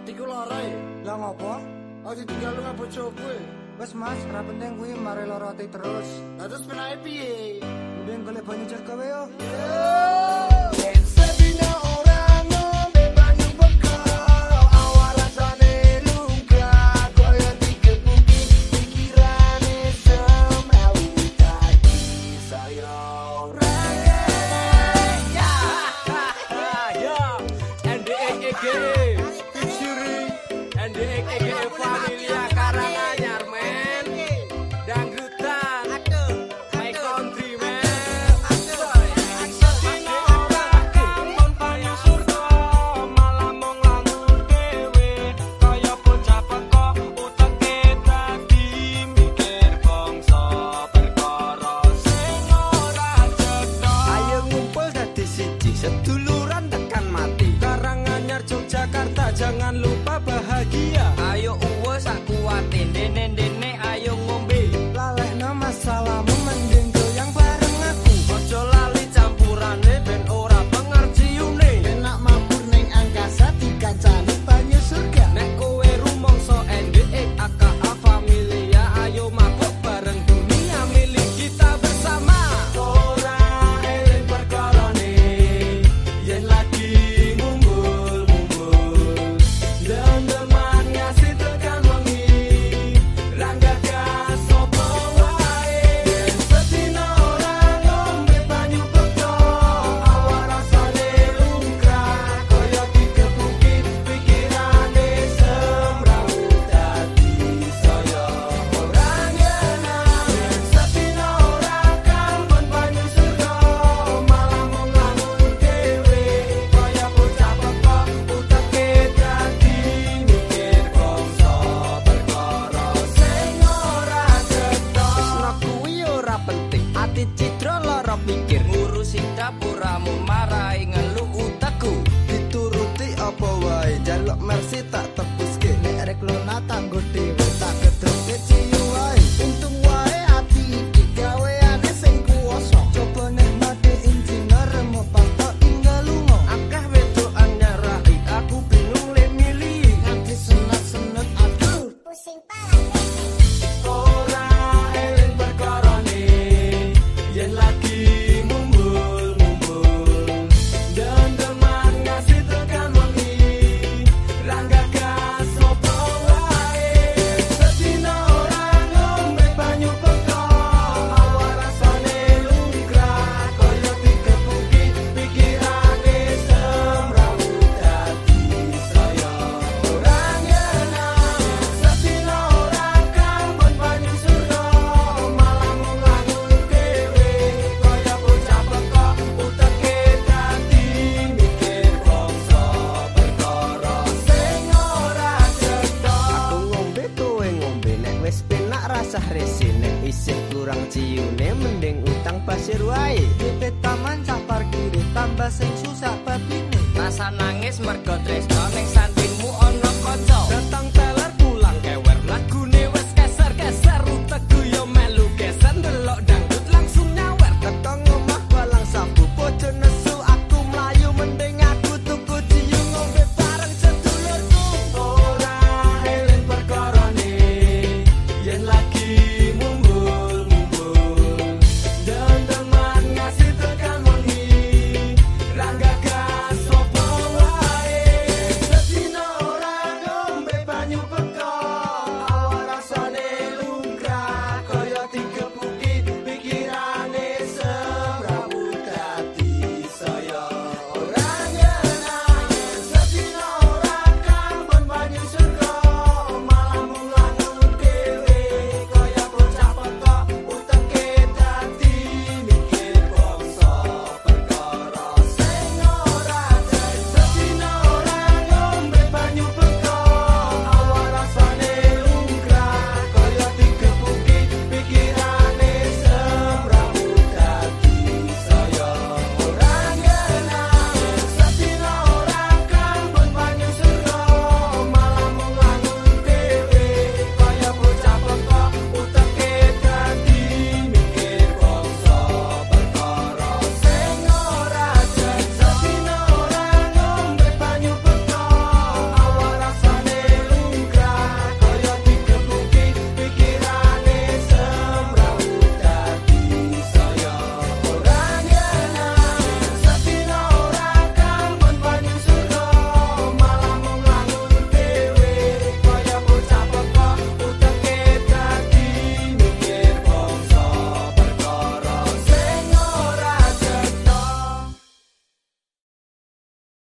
Atiku larai e. Lah ngopo? Aja tinggal lu ngabojo gue Wes mas, ra penting kuwi mari lara ati terus. Lah terus penae piye? Mending golek banyu jaga wae yo. Yeah. Ya, ya. jangan lupa taman cak parkir tambah sing susah petine nangis mergo tresno ning santai